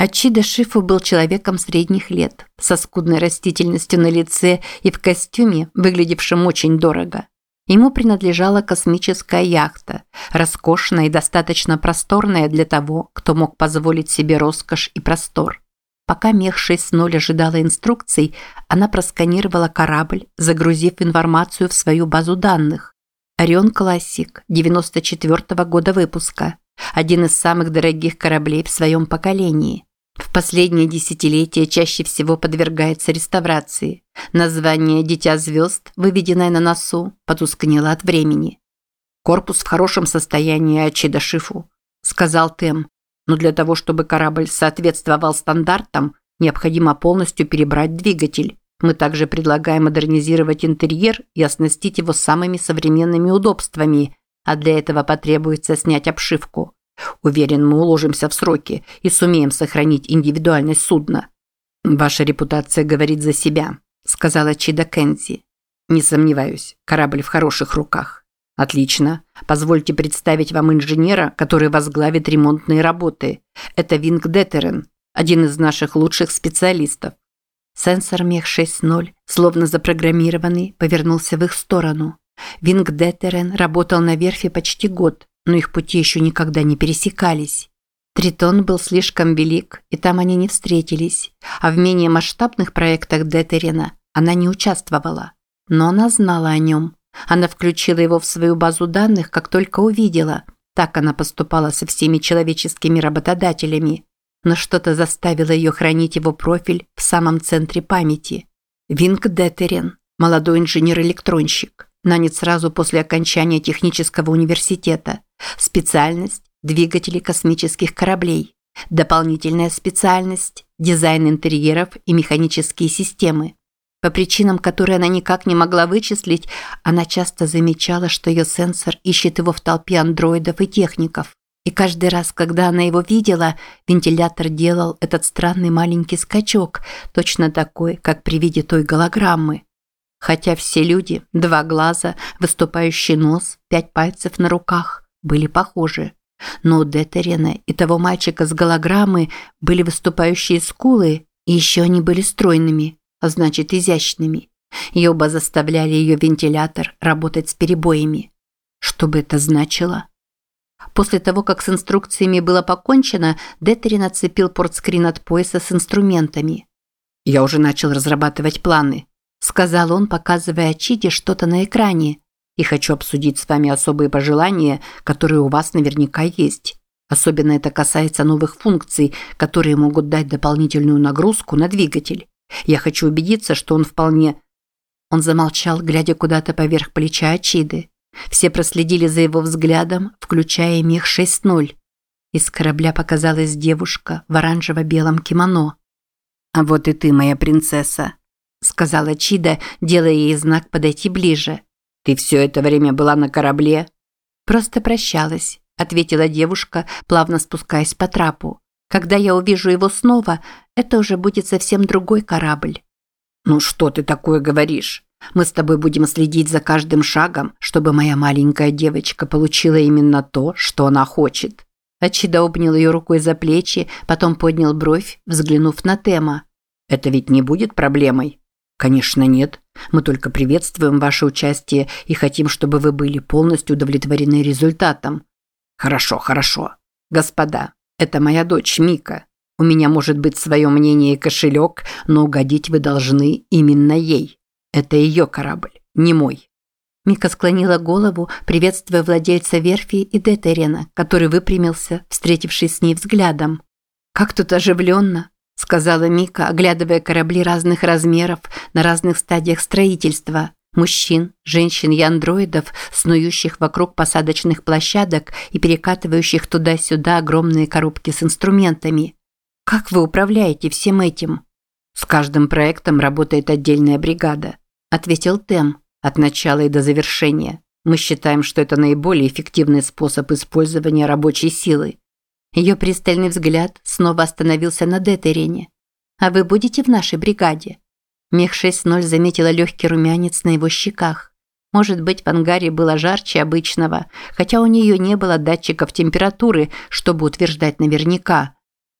Ачида Шифу был человеком средних лет, со скудной растительностью на лице и в костюме, выглядевшем очень дорого. Ему принадлежала космическая яхта, роскошная и достаточно просторная для того, кто мог позволить себе роскошь и простор. Пока мех 6.0 ожидала инструкций, она просканировала корабль, загрузив информацию в свою базу данных. Орион Классик, 94 -го года выпуска. Один из самых дорогих кораблей в своем поколении. В последние десятилетия чаще всего подвергается реставрации. Название «Дитя звезд», выведенное на носу, потускнело от времени. «Корпус в хорошем состоянии Ачида Шифу», – сказал Тем. «Но для того, чтобы корабль соответствовал стандартам, необходимо полностью перебрать двигатель. Мы также предлагаем модернизировать интерьер и оснастить его самыми современными удобствами, а для этого потребуется снять обшивку. Уверен, мы уложимся в сроки и сумеем сохранить индивидуальность судна. Ваша репутация говорит за себя, сказала Чида Кенси. Не сомневаюсь, корабль в хороших руках. Отлично. Позвольте представить вам инженера, который возглавит ремонтные работы. Это Винг Детерен, один из наших лучших специалистов. Сенсор Мех 6.0, словно запрограммированный, повернулся в их сторону. Винг Детерен работал на верфи почти год, но их пути еще никогда не пересекались. Тритон был слишком велик, и там они не встретились, а в менее масштабных проектах Детерина она не участвовала. Но она знала о нем. Она включила его в свою базу данных, как только увидела. Так она поступала со всеми человеческими работодателями. Но что-то заставило ее хранить его профиль в самом центре памяти. Винг Детерин, молодой инженер-электронщик, нанят сразу после окончания технического университета – Специальность – двигатели космических кораблей. Дополнительная специальность – дизайн интерьеров и механические системы. По причинам, которые она никак не могла вычислить, она часто замечала, что ее сенсор ищет его в толпе андроидов и техников. И каждый раз, когда она его видела, вентилятор делал этот странный маленький скачок, точно такой, как при виде той голограммы. Хотя все люди, два глаза, выступающий нос, пять пальцев на руках – были похожи. Но у Детерена и того мальчика с голограммы были выступающие скулы, и еще они были стройными, а значит изящными. И оба заставляли ее вентилятор работать с перебоями. Что бы это значило? После того, как с инструкциями было покончено, Детерин отцепил портскрин от пояса с инструментами. «Я уже начал разрабатывать планы», – сказал он, показывая Чиде что-то на экране, и хочу обсудить с вами особые пожелания, которые у вас наверняка есть. Особенно это касается новых функций, которые могут дать дополнительную нагрузку на двигатель. Я хочу убедиться, что он вполне... Он замолчал, глядя куда-то поверх плеча Ачиды. Все проследили за его взглядом, включая мех 6.0. Из корабля показалась девушка в оранжево-белом кимоно. «А вот и ты, моя принцесса», – сказала Чида, делая ей знак подойти ближе. Ты все это время была на корабле? Просто прощалась, ответила девушка, плавно спускаясь по трапу. Когда я увижу его снова, это уже будет совсем другой корабль. Ну что ты такое говоришь? Мы с тобой будем следить за каждым шагом, чтобы моя маленькая девочка получила именно то, что она хочет. Ачида обнял ее рукой за плечи, потом поднял бровь, взглянув на Тема. Это ведь не будет проблемой? Конечно, нет. Мы только приветствуем ваше участие и хотим, чтобы вы были полностью удовлетворены результатом. Хорошо, хорошо. Господа, это моя дочь Мика. У меня может быть свое мнение и кошелек, но угодить вы должны именно ей. Это ее корабль, не мой. Мика склонила голову, приветствуя владельца верфи и Детерена, который выпрямился, встретившись с ней взглядом. «Как тут оживленно!» Сказала Мика, оглядывая корабли разных размеров на разных стадиях строительства. Мужчин, женщин и андроидов, снующих вокруг посадочных площадок и перекатывающих туда-сюда огромные коробки с инструментами. Как вы управляете всем этим? С каждым проектом работает отдельная бригада, ответил Тем, от начала и до завершения. Мы считаем, что это наиболее эффективный способ использования рабочей силы. Ее пристальный взгляд снова остановился на Детерене. «А вы будете в нашей бригаде?» Мех 6.0 заметила легкий румянец на его щеках. Может быть, в ангаре было жарче обычного, хотя у нее не было датчиков температуры, чтобы утверждать наверняка.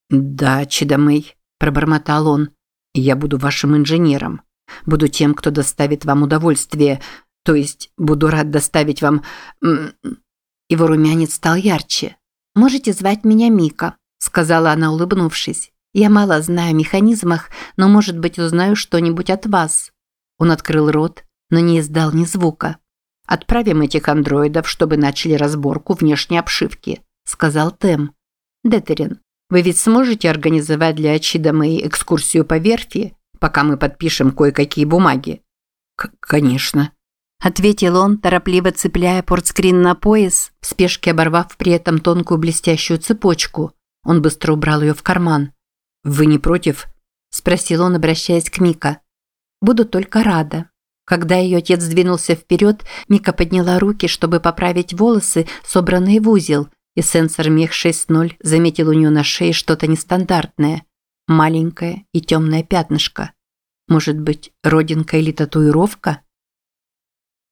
«Да, Чидамей», – пробормотал он. «Я буду вашим инженером. Буду тем, кто доставит вам удовольствие. То есть буду рад доставить вам...» Его румянец стал ярче. «Можете звать меня Мика», – сказала она, улыбнувшись. «Я мало знаю о механизмах, но, может быть, узнаю что-нибудь от вас». Он открыл рот, но не издал ни звука. «Отправим этих андроидов, чтобы начали разборку внешней обшивки», – сказал Тем. «Детерин, вы ведь сможете организовать для Ачида моей экскурсию по верфи, пока мы подпишем кое-какие бумаги?» «Конечно», – ответил он, торопливо цепляя портскрин на пояс, в спешке оборвав при этом тонкую блестящую цепочку. Он быстро убрал ее в карман. «Вы не против?» – спросил он, обращаясь к Мика. «Буду только рада». Когда ее отец двинулся вперед, Мика подняла руки, чтобы поправить волосы, собранные в узел – и сенсор мех 6.0 заметил у нее на шее что-то нестандартное. Маленькое и темное пятнышко. Может быть, родинка или татуировка?